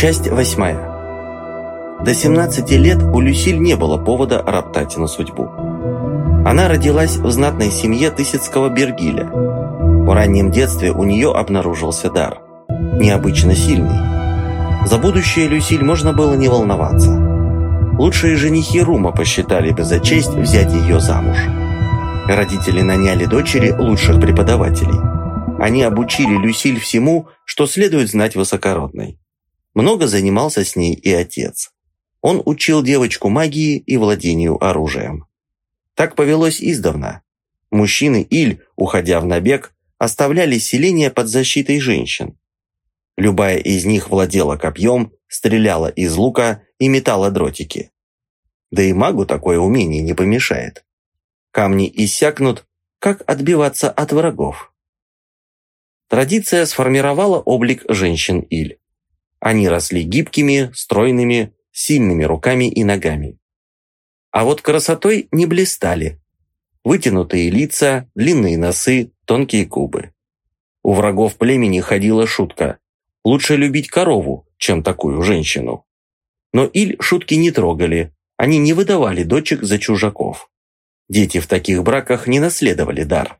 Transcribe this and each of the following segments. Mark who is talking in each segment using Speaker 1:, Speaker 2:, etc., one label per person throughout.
Speaker 1: Часть восьмая. До 17 лет у Люсиль не было повода роптать на судьбу. Она родилась в знатной семье Тысяцкого Бергиля. В раннем детстве у нее обнаружился дар. Необычно сильный. За будущее Люсиль можно было не волноваться. Лучшие женихи Рума посчитали бы за честь взять ее замуж. Родители наняли дочери лучших преподавателей. Они обучили Люсиль всему, что следует знать высокородной. Много занимался с ней и отец. Он учил девочку магии и владению оружием. Так повелось издавна. Мужчины Иль, уходя в набег, оставляли селение под защитой женщин. Любая из них владела копьем, стреляла из лука и метала дротики. Да и магу такое умение не помешает. Камни иссякнут, как отбиваться от врагов. Традиция сформировала облик женщин Иль. Они росли гибкими, стройными, сильными руками и ногами. А вот красотой не блистали. Вытянутые лица, длинные носы, тонкие губы. У врагов племени ходила шутка. Лучше любить корову, чем такую женщину. Но Иль шутки не трогали, они не выдавали дочек за чужаков. Дети в таких браках не наследовали дар.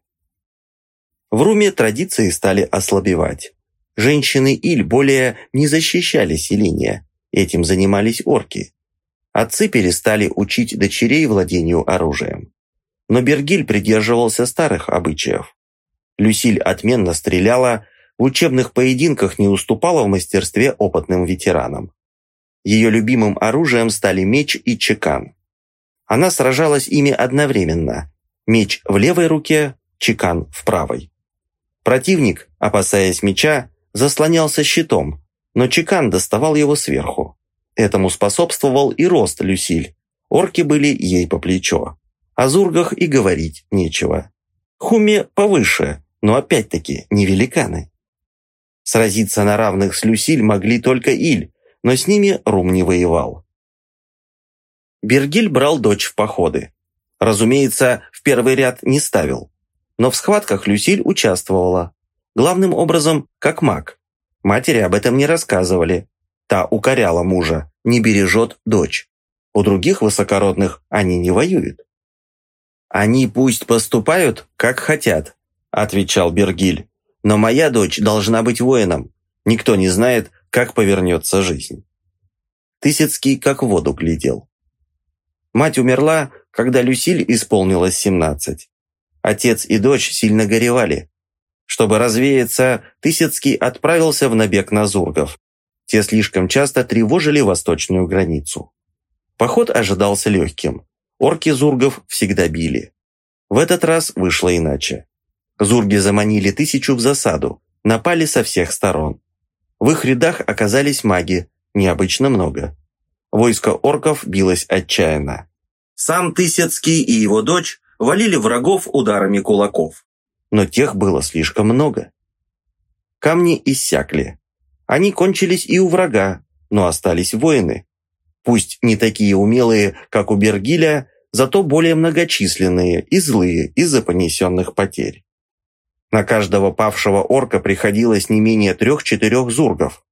Speaker 1: В Руме традиции стали ослабевать. Женщины Иль более не защищали селение, этим занимались орки. Отцы перестали учить дочерей владению оружием. Но Бергиль придерживался старых обычаев. Люсиль отменно стреляла, в учебных поединках не уступала в мастерстве опытным ветеранам. Ее любимым оружием стали меч и чекан. Она сражалась ими одновременно. Меч в левой руке, чекан в правой. Противник, опасаясь меча, заслонялся щитом, но Чекан доставал его сверху. Этому способствовал и рост Люсиль. Орки были ей по плечо. О зургах и говорить нечего. Хуме повыше, но опять-таки не великаны. Сразиться на равных с Люсиль могли только Иль, но с ними Рум не воевал. Бергиль брал дочь в походы. Разумеется, в первый ряд не ставил. Но в схватках Люсиль участвовала. Главным образом, как маг. Матери об этом не рассказывали. Та укоряла мужа, не бережет дочь. У других высокородных они не воюют. «Они пусть поступают, как хотят», – отвечал Бергиль. «Но моя дочь должна быть воином. Никто не знает, как повернется жизнь». Тысяцкий как в воду глядел. Мать умерла, когда Люсиль исполнилось семнадцать. Отец и дочь сильно горевали. Чтобы развеяться, Тысяцкий отправился в набег на Зургов. Те слишком часто тревожили восточную границу. Поход ожидался легким. Орки Зургов всегда били. В этот раз вышло иначе. Зурги заманили тысячу в засаду, напали со всех сторон. В их рядах оказались маги, необычно много. Войско орков билось отчаянно. Сам Тысяцкий и его дочь валили врагов ударами кулаков но тех было слишком много. Камни иссякли. Они кончились и у врага, но остались воины. Пусть не такие умелые, как у Бергиля, зато более многочисленные и злые из-за понесенных потерь. На каждого павшего орка приходилось не менее трех-четырех зургов.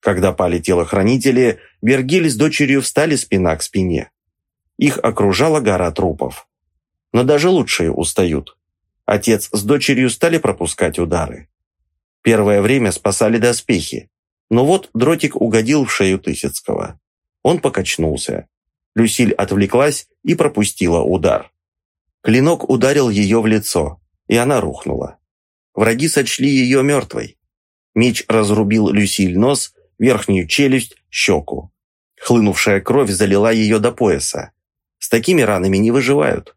Speaker 1: Когда пали телохранители, Бергиль с дочерью встали спина к спине. Их окружала гора трупов. Но даже лучшие устают. Отец с дочерью стали пропускать удары. Первое время спасали доспехи, но вот дротик угодил в шею Тысяцкого. Он покачнулся. Люсиль отвлеклась и пропустила удар. Клинок ударил ее в лицо, и она рухнула. Враги сочли ее мертвой. Меч разрубил Люсиль нос, верхнюю челюсть, щеку. Хлынувшая кровь залила ее до пояса. С такими ранами не выживают.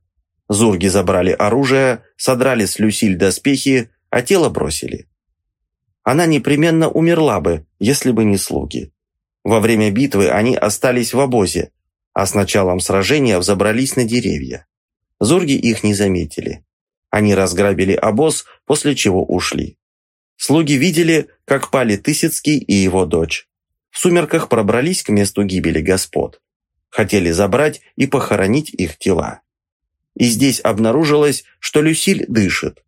Speaker 1: Зурги забрали оружие, содрали с Люсиль доспехи, а тело бросили. Она непременно умерла бы, если бы не слуги. Во время битвы они остались в обозе, а с началом сражения взобрались на деревья. Зурги их не заметили. Они разграбили обоз, после чего ушли. Слуги видели, как пали Тысяцкий и его дочь. В сумерках пробрались к месту гибели господ. Хотели забрать и похоронить их тела и здесь обнаружилось, что Люсиль дышит.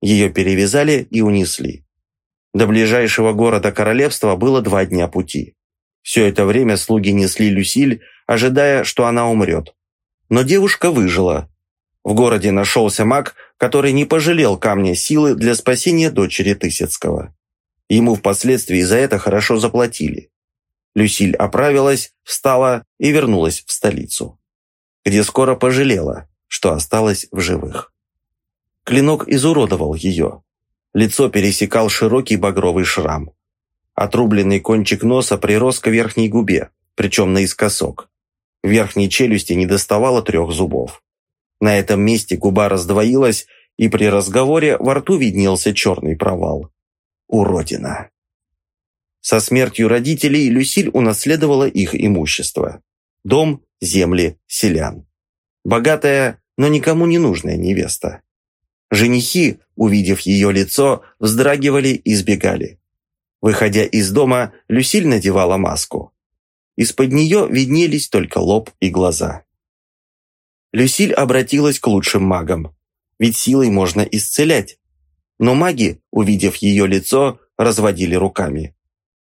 Speaker 1: Ее перевязали и унесли. До ближайшего города королевства было два дня пути. Все это время слуги несли Люсиль, ожидая, что она умрет. Но девушка выжила. В городе нашелся маг, который не пожалел камня силы для спасения дочери Тысяцкого. Ему впоследствии за это хорошо заплатили. Люсиль оправилась, встала и вернулась в столицу, где скоро пожалела, что осталась в живых. Клинок изуродовал ее. Лицо пересекал широкий багровый шрам. Отрубленный кончик носа прирос к верхней губе, причем наискосок. Верхней челюсти не доставало трех зубов. На этом месте губа раздвоилась, и при разговоре во рту виднелся черный провал. Уродина. Со смертью родителей Люсиль унаследовала их имущество. Дом, земли, селян. Богатая, но никому не нужная невеста. Женихи, увидев ее лицо, вздрагивали и сбегали. Выходя из дома, Люсиль надевала маску. Из-под нее виднелись только лоб и глаза. Люсиль обратилась к лучшим магам. Ведь силой можно исцелять. Но маги, увидев ее лицо, разводили руками.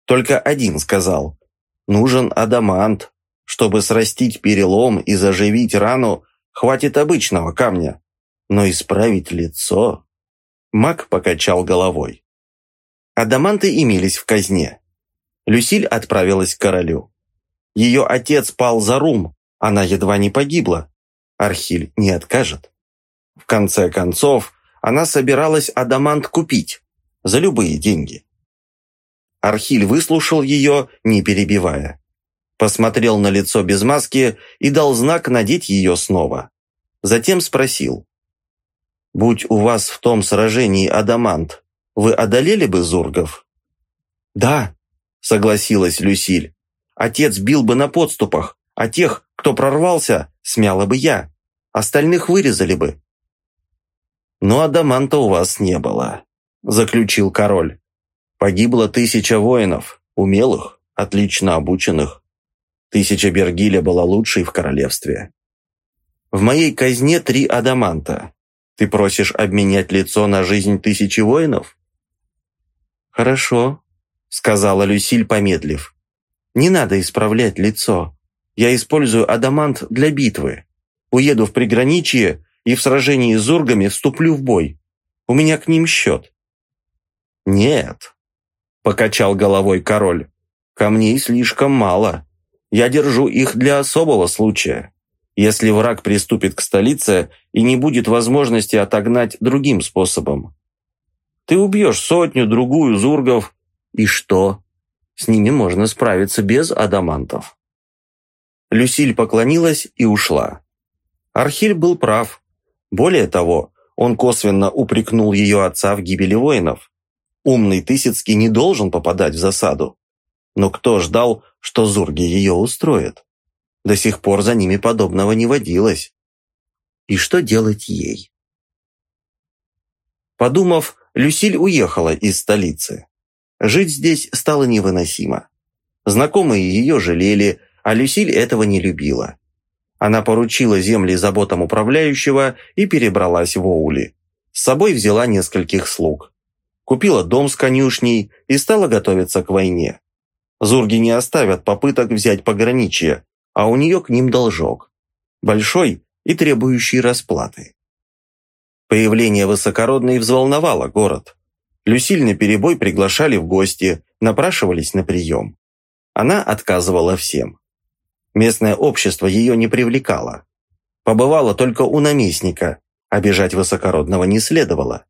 Speaker 1: Только один сказал, нужен адамант. Чтобы срастить перелом и заживить рану, хватит обычного камня. Но исправить лицо... Маг покачал головой. Адаманты имелись в казне. Люсиль отправилась к королю. Ее отец пал за рум, она едва не погибла. Архиль не откажет. В конце концов, она собиралась адамант купить за любые деньги. Архиль выслушал ее, не перебивая. Посмотрел на лицо без маски и дал знак надеть ее снова. Затем спросил. «Будь у вас в том сражении адамант, вы одолели бы зургов?» «Да», — согласилась Люсиль. «Отец бил бы на подступах, а тех, кто прорвался, смяла бы я. Остальных вырезали бы». «Но адаманта у вас не было», — заключил король. «Погибло тысяча воинов, умелых, отлично обученных. Тысяча Бергиля была лучшей в королевстве. В моей казне три адаманта. Ты просишь обменять лицо на жизнь тысячи воинов?» «Хорошо», — сказала Люсиль, помедлив. «Не надо исправлять лицо. Я использую адамант для битвы. Уеду в приграничье и в сражении с зургами вступлю в бой. У меня к ним счет». «Нет», — покачал головой король. «Камней слишком мало. Я держу их для особого случая. Если враг приступит к столице и не будет возможности отогнать другим способом. Ты убьешь сотню-другую зургов. И что? С ними можно справиться без адамантов. Люсиль поклонилась и ушла. Архиль был прав. Более того, он косвенно упрекнул ее отца в гибели воинов. Умный Тысяцкий не должен попадать в засаду. Но кто ждал, что зурги ее устроят? До сих пор за ними подобного не водилось. И что делать ей? Подумав, Люсиль уехала из столицы. Жить здесь стало невыносимо. Знакомые ее жалели, а Люсиль этого не любила. Она поручила земли заботам управляющего и перебралась в Оули. С собой взяла нескольких слуг. Купила дом с конюшней и стала готовиться к войне. Зурги не оставят попыток взять пограничье, а у нее к ним должок. Большой и требующий расплаты. Появление высокородной взволновало город. Люсиль на перебой приглашали в гости, напрашивались на прием. Она отказывала всем. Местное общество ее не привлекало. Побывала только у наместника, обижать высокородного не следовало.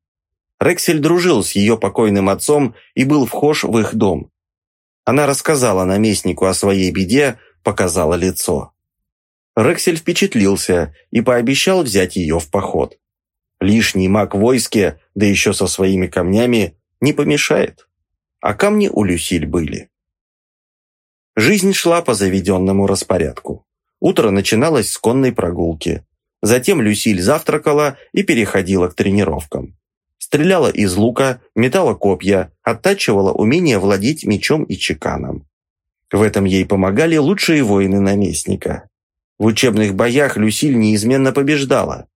Speaker 1: Рексель дружил с ее покойным отцом и был вхож в их дом. Она рассказала наместнику о своей беде, показала лицо. Рексель впечатлился и пообещал взять ее в поход. Лишний маг войске, да еще со своими камнями, не помешает. А камни у Люсиль были. Жизнь шла по заведенному распорядку. Утро начиналось с конной прогулки. Затем Люсиль завтракала и переходила к тренировкам. Стреляла из лука, метала копья, оттачивала умение владеть мечом и чеканом. В этом ей помогали лучшие воины наместника. В учебных боях Люсиль неизменно побеждала.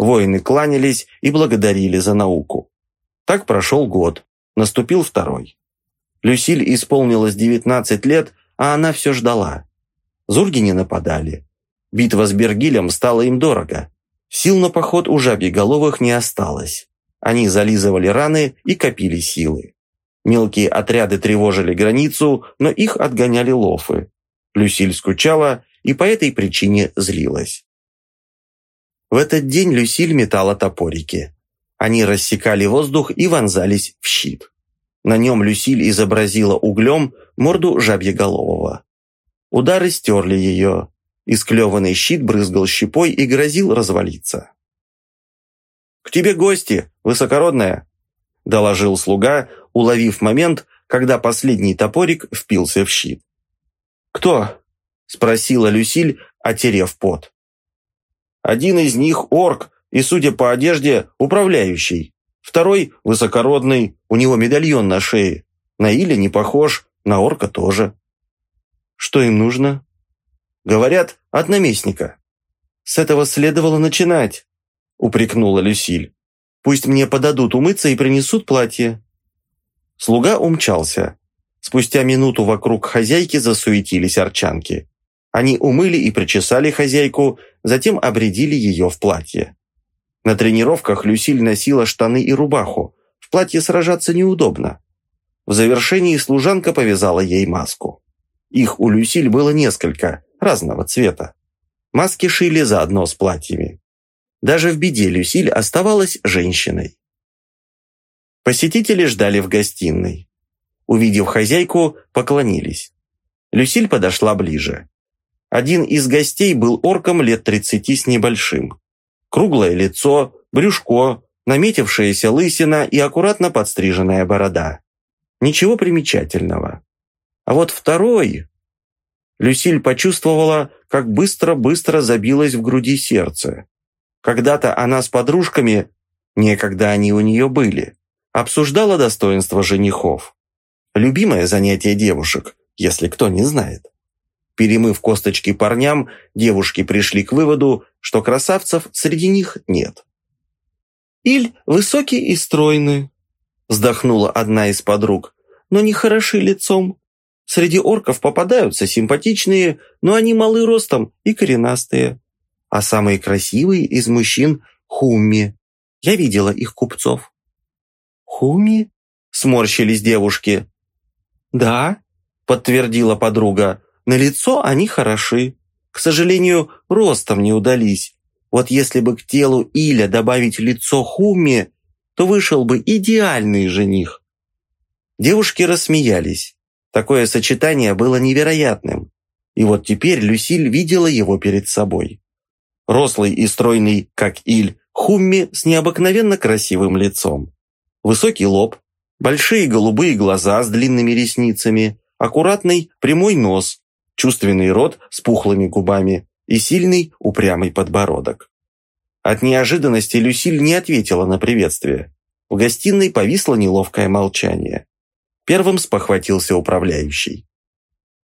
Speaker 1: Воины кланялись и благодарили за науку. Так прошел год, наступил второй. Люсиль исполнилось 19 лет, а она все ждала. Зурги не нападали. Битва с Бергилем стала им дорого. Сил на поход у жабьеголовых не осталось. Они зализывали раны и копили силы. Мелкие отряды тревожили границу, но их отгоняли лофы. Люсиль скучала и по этой причине злилась. В этот день Люсиль метала топорики. Они рассекали воздух и вонзались в щит. На нем Люсиль изобразила углем морду жабьеголового. Удары стерли ее. Исклеванный щит брызгал щепой и грозил развалиться. «К тебе гости, высокородная!» – доложил слуга, уловив момент, когда последний топорик впился в щит. «Кто?» – спросила Люсиль, отерев пот. «Один из них – орк, и, судя по одежде, управляющий. Второй – высокородный, у него медальон на шее. На Иля не похож, на орка тоже». «Что им нужно?» «Говорят, от наместника». «С этого следовало начинать», – упрекнула Люсиль. «Пусть мне подадут умыться и принесут платье». Слуга умчался. Спустя минуту вокруг хозяйки засуетились арчанки. Они умыли и причесали хозяйку, затем обредили ее в платье. На тренировках Люсиль носила штаны и рубаху. В платье сражаться неудобно. В завершении служанка повязала ей маску. Их у Люсиль было несколько, разного цвета. Маски шили заодно с платьями. Даже в беде Люсиль оставалась женщиной. Посетители ждали в гостиной. Увидев хозяйку, поклонились. Люсиль подошла ближе. Один из гостей был орком лет тридцати с небольшим. Круглое лицо, брюшко, наметившаяся лысина и аккуратно подстриженная борода. Ничего примечательного. А вот второй... Люсиль почувствовала, как быстро-быстро забилось в груди сердце. Когда-то она с подружками, некогда они у нее были, обсуждала достоинства женихов. Любимое занятие девушек, если кто не знает. Перемыв косточки парням, девушки пришли к выводу, что красавцев среди них нет. «Иль высокий и стройный», – вздохнула одна из подруг, – «но не хороши лицом. Среди орков попадаются симпатичные, но они малы ростом и коренастые. А самые красивые из мужчин – хумми. Я видела их купцов. «Хуми?» – сморщились девушки. «Да», – подтвердила подруга, – «на лицо они хороши. К сожалению, ростом не удались. Вот если бы к телу Иля добавить лицо Хуми, то вышел бы идеальный жених». Девушки рассмеялись. Такое сочетание было невероятным. И вот теперь Люсиль видела его перед собой. Рослый и стройный, как Иль, Хумми с необыкновенно красивым лицом. Высокий лоб, большие голубые глаза с длинными ресницами, аккуратный прямой нос, чувственный рот с пухлыми губами и сильный упрямый подбородок. От неожиданности Люсиль не ответила на приветствие. В гостиной повисло неловкое молчание. Первым спохватился управляющий.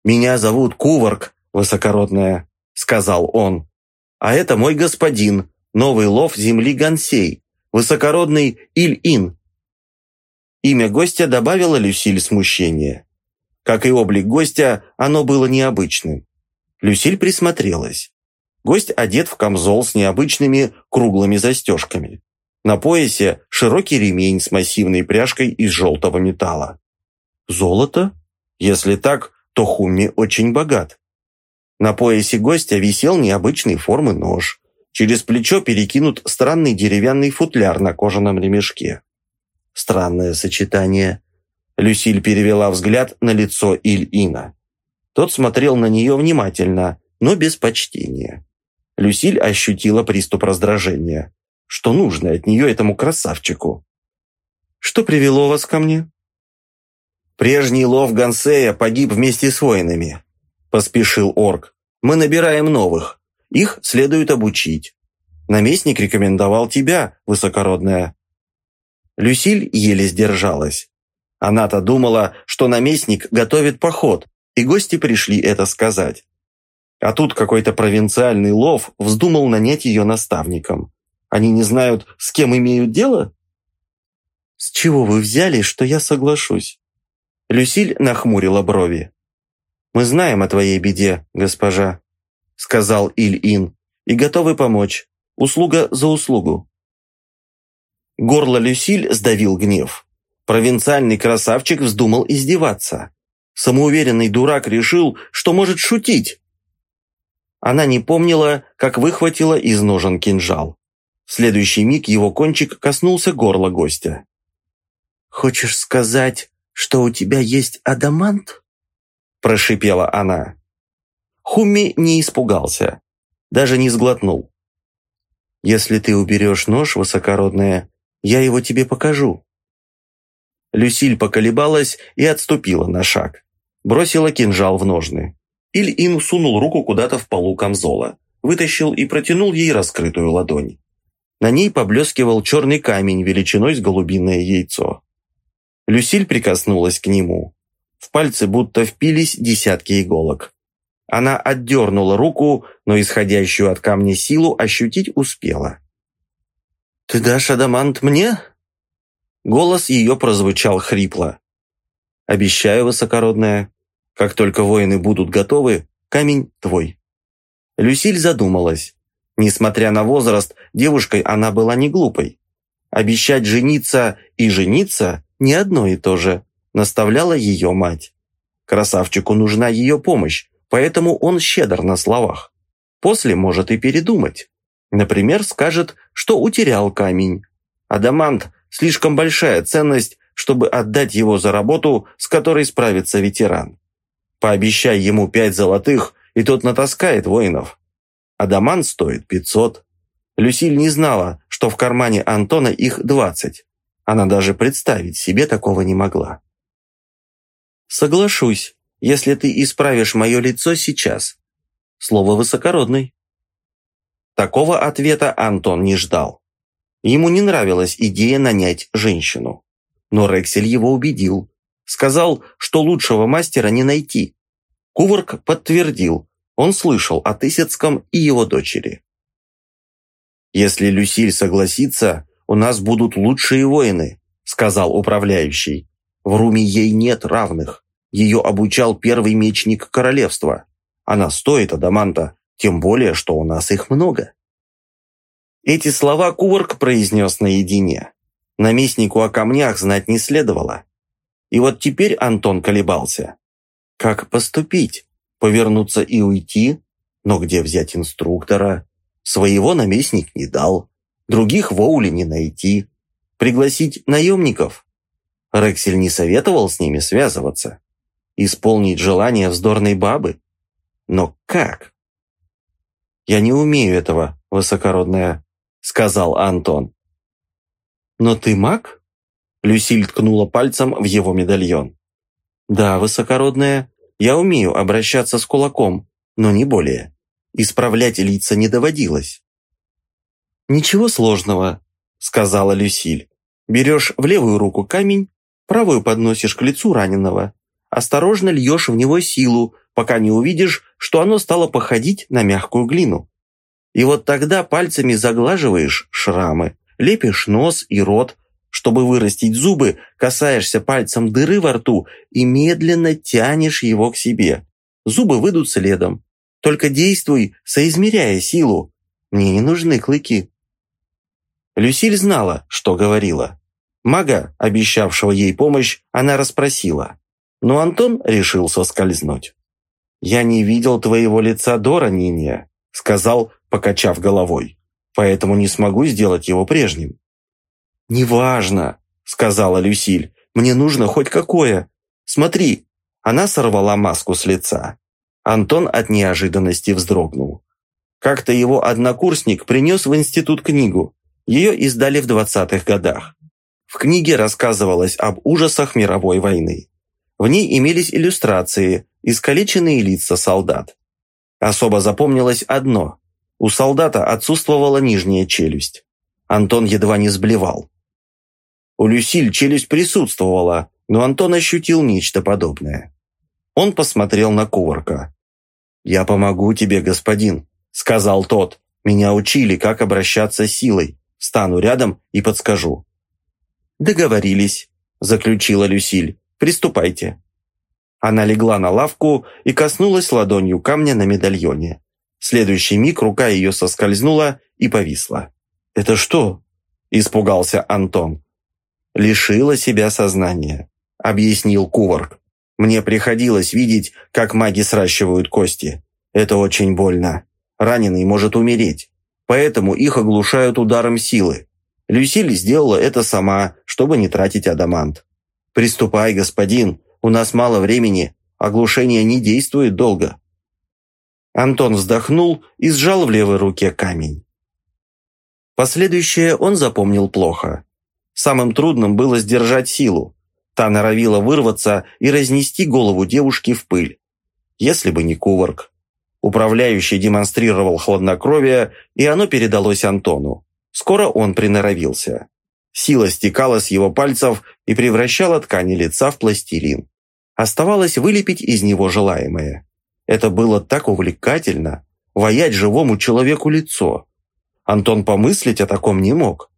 Speaker 1: «Меня зовут Куварк, высокородная», — сказал он. «А это мой господин, новый лов земли Гансей, высокородный Иль-Ин, Имя гостя добавило Люсиль смущения. Как и облик гостя, оно было необычным. Люсиль присмотрелась. Гость одет в камзол с необычными круглыми застежками. На поясе широкий ремень с массивной пряжкой из желтого металла. Золото? Если так, то Хумми очень богат. На поясе гостя висел необычной формы нож. Через плечо перекинут странный деревянный футляр на кожаном ремешке. Странное сочетание. Люсиль перевела взгляд на лицо Иль-Ина. Тот смотрел на нее внимательно, но без почтения. Люсиль ощутила приступ раздражения. Что нужно от нее этому красавчику? «Что привело вас ко мне?» «Прежний лов Гансея погиб вместе с воинами», – поспешил орк. «Мы набираем новых. Их следует обучить. Наместник рекомендовал тебя, высокородная. Люсиль еле сдержалась. Она-то думала, что наместник готовит поход, и гости пришли это сказать. А тут какой-то провинциальный лов вздумал нанять ее наставником. Они не знают, с кем имеют дело? «С чего вы взяли, что я соглашусь?» Люсиль нахмурила брови. «Мы знаем о твоей беде, госпожа», — сказал Иль-Ин, «и готовы помочь. Услуга за услугу». Горло Люсиль сдавил гнев. Провинциальный красавчик вздумал издеваться. Самоуверенный дурак решил, что может шутить. Она не помнила, как выхватила из ножен кинжал. В следующий миг его кончик коснулся горла гостя. «Хочешь сказать, что у тебя есть адамант?» Прошипела она. Хумми не испугался, даже не сглотнул. «Если ты уберешь нож, высокородная, я его тебе покажу». Люсиль поколебалась и отступила на шаг. Бросила кинжал в ножны. Иль-Ин сунул руку куда-то в полу камзола, вытащил и протянул ей раскрытую ладонь. На ней поблескивал черный камень величиной с голубиное яйцо. Люсиль прикоснулась к нему. В пальцы будто впились десятки иголок. Она отдернула руку, но исходящую от камня силу ощутить успела. «Ты дашь адамант мне?» Голос ее прозвучал хрипло. «Обещаю, высокородная, как только воины будут готовы, камень твой». Люсиль задумалась. Несмотря на возраст, девушкой она была не глупой. Обещать жениться и жениться – не одно и то же наставляла ее мать. Красавчику нужна ее помощь, поэтому он щедр на словах. После может и передумать. Например, скажет, что утерял камень. Адамант – слишком большая ценность, чтобы отдать его за работу, с которой справится ветеран. Пообещай ему пять золотых, и тот натаскает воинов. Адамант стоит пятьсот. Люсиль не знала, что в кармане Антона их двадцать. Она даже представить себе такого не могла. «Соглашусь, если ты исправишь мое лицо сейчас». Слово высокородный. Такого ответа Антон не ждал. Ему не нравилась идея нанять женщину. Но Рексель его убедил. Сказал, что лучшего мастера не найти. Куварк подтвердил, он слышал о Тысяцком и его дочери. «Если Люсиль согласится, у нас будут лучшие воины», сказал управляющий. В Руме ей нет равных. Ее обучал первый мечник королевства. Она стоит адаманта, тем более, что у нас их много. Эти слова Куварк произнес наедине. Наместнику о камнях знать не следовало. И вот теперь Антон колебался. Как поступить? Повернуться и уйти? Но где взять инструктора? Своего наместник не дал. Других в Оуле не найти. Пригласить наемников? Рексель не советовал с ними связываться. Исполнить желание вздорной бабы? Но как? «Я не умею этого, высокородная», — сказал Антон. «Но ты маг?» Люсиль ткнула пальцем в его медальон. «Да, высокородная, я умею обращаться с кулаком, но не более. Исправлять лица не доводилось». «Ничего сложного», — сказала Люсиль. «Берешь в левую руку камень, Правую подносишь к лицу раненого. Осторожно льешь в него силу, пока не увидишь, что оно стало походить на мягкую глину. И вот тогда пальцами заглаживаешь шрамы, лепишь нос и рот, чтобы вырастить зубы, касаешься пальцем дыры во рту и медленно тянешь его к себе. Зубы выйдут следом. Только действуй, соизмеряя силу. Мне не нужны клыки. Люсиль знала, что говорила. Мага, обещавшего ей помощь, она расспросила. Но Антон решил соскользнуть. «Я не видел твоего лица до ранения», — сказал, покачав головой. «Поэтому не смогу сделать его прежним». «Неважно», — сказала Люсиль. «Мне нужно хоть какое. Смотри». Она сорвала маску с лица. Антон от неожиданности вздрогнул. Как-то его однокурсник принес в институт книгу. Ее издали в двадцатых годах. В книге рассказывалось об ужасах мировой войны. В ней имелись иллюстрации, искалеченные лица солдат. Особо запомнилось одно. У солдата отсутствовала нижняя челюсть. Антон едва не сблевал. У Люсиль челюсть присутствовала, но Антон ощутил нечто подобное. Он посмотрел на Куварка. «Я помогу тебе, господин», — сказал тот. «Меня учили, как обращаться с силой. Стану рядом и подскажу». «Договорились», – заключила Люсиль. «Приступайте». Она легла на лавку и коснулась ладонью камня на медальоне. В следующий миг рука ее соскользнула и повисла. «Это что?» – испугался Антон. «Лишила себя сознания», – объяснил Куварк. «Мне приходилось видеть, как маги сращивают кости. Это очень больно. Раненый может умереть. Поэтому их оглушают ударом силы. Люсиль сделала это сама, чтобы не тратить адамант. «Приступай, господин, у нас мало времени, оглушение не действует долго». Антон вздохнул и сжал в левой руке камень. Последующее он запомнил плохо. Самым трудным было сдержать силу. Та норовила вырваться и разнести голову девушки в пыль. Если бы не кувырк. Управляющий демонстрировал хладнокровие, и оно передалось Антону. Скоро он приноровился. Сила стекала с его пальцев и превращала ткани лица в пластилин. Оставалось вылепить из него желаемое. Это было так увлекательно – воять живому человеку лицо. Антон помыслить о таком не мог.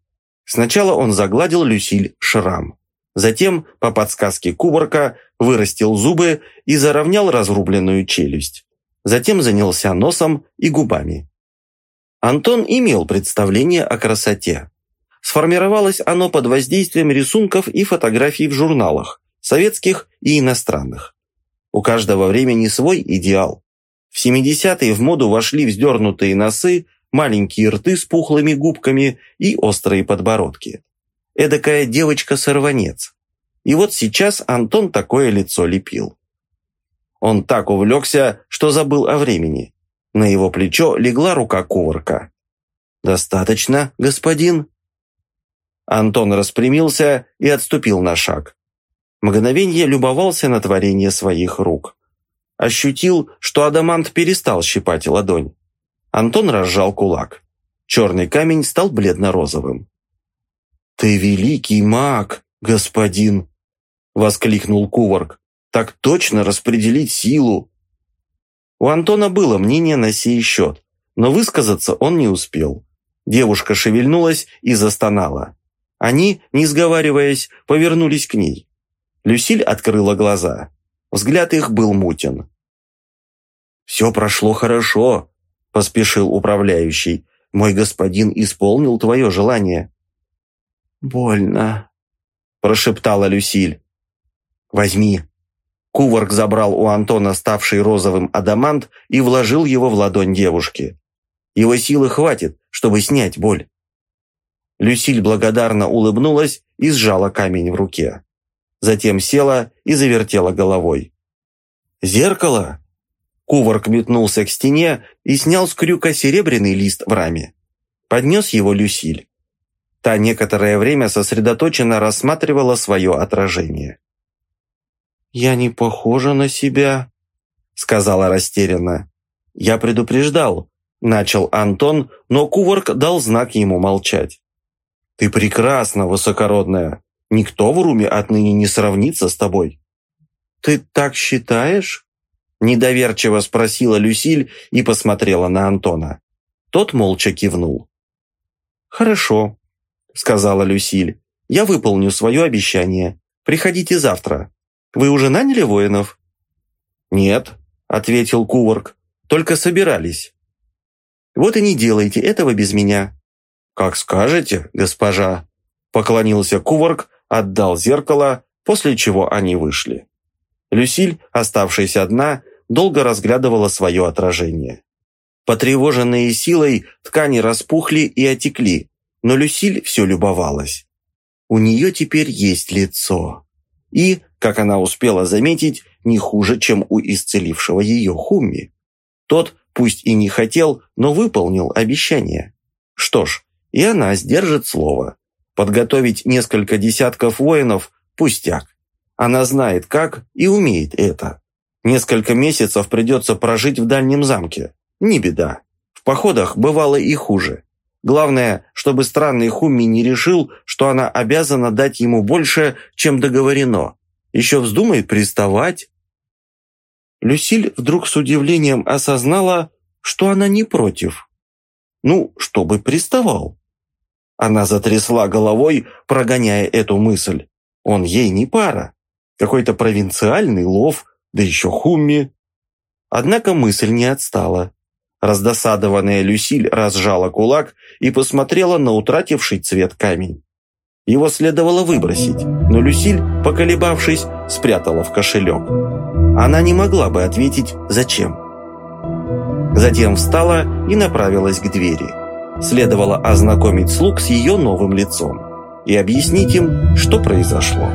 Speaker 1: Сначала он загладил Люсиль шрам. Затем, по подсказке Кубарка, вырастил зубы и заровнял разрубленную челюсть. Затем занялся носом и губами. Антон имел представление о красоте. Сформировалось оно под воздействием рисунков и фотографий в журналах, советских и иностранных. У каждого времени свой идеал. В 70-е в моду вошли вздернутые носы, маленькие рты с пухлыми губками и острые подбородки. Эдакая девочка-сорванец. И вот сейчас Антон такое лицо лепил. Он так увлекся, что забыл о времени. На его плечо легла рука кувырка. «Достаточно, господин?» Антон распрямился и отступил на шаг. Мгновенье любовался на творение своих рук. Ощутил, что адамант перестал щипать ладонь. Антон разжал кулак. Черный камень стал бледно-розовым. «Ты великий маг, господин!» — воскликнул Куварк. «Так точно распределить силу!» У Антона было мнение на сей счет, но высказаться он не успел. Девушка шевельнулась и застонала. Они, не сговариваясь, повернулись к ней. Люсиль открыла глаза. Взгляд их был мутен. «Все прошло хорошо», – поспешил управляющий. «Мой господин исполнил твое желание». «Больно», – прошептала Люсиль. «Возьми», Куварк забрал у Антона ставший розовым адамант и вложил его в ладонь девушки. Его силы хватит, чтобы снять боль. Люсиль благодарно улыбнулась и сжала камень в руке. Затем села и завертела головой. «Зеркало!» Куварк метнулся к стене и снял с крюка серебряный лист в раме. Поднес его Люсиль. Та некоторое время сосредоточенно рассматривала свое отражение. «Я не похожа на себя», — сказала растерянно. «Я предупреждал», — начал Антон, но Куварк дал знак ему молчать. «Ты прекрасна, высокородная. Никто в Руме отныне не сравнится с тобой». «Ты так считаешь?» Недоверчиво спросила Люсиль и посмотрела на Антона. Тот молча кивнул. «Хорошо», — сказала Люсиль. «Я выполню свое обещание. Приходите завтра». Вы уже наняли воинов?» «Нет», — ответил Куварк, — «только собирались». «Вот и не делайте этого без меня». «Как скажете, госпожа», — поклонился Куварк, отдал зеркало, после чего они вышли. Люсиль, оставшаяся одна, долго разглядывала свое отражение. Потревоженные силой, ткани распухли и отекли, но Люсиль все любовалась. У нее теперь есть лицо. И, как она успела заметить, не хуже, чем у исцелившего ее Хумми. Тот, пусть и не хотел, но выполнил обещание. Что ж, и она сдержит слово. Подготовить несколько десятков воинов – пустяк. Она знает как и умеет это. Несколько месяцев придется прожить в дальнем замке. Не беда. В походах бывало и хуже. Главное, чтобы странный Хумми не решил, что она обязана дать ему больше, чем договорено. Еще вздумает приставать. Люсиль вдруг с удивлением осознала, что она не против. Ну, чтобы приставал. Она затрясла головой, прогоняя эту мысль. Он ей не пара. Какой-то провинциальный лов, да еще Хумми. Однако мысль не отстала. Раздосадованная Люсиль разжала кулак и посмотрела на утративший цвет камень. Его следовало выбросить, но Люсиль, поколебавшись, спрятала в кошелек. Она не могла бы ответить «зачем?». Затем встала и направилась к двери. Следовало ознакомить слуг с ее новым лицом и объяснить им, что произошло.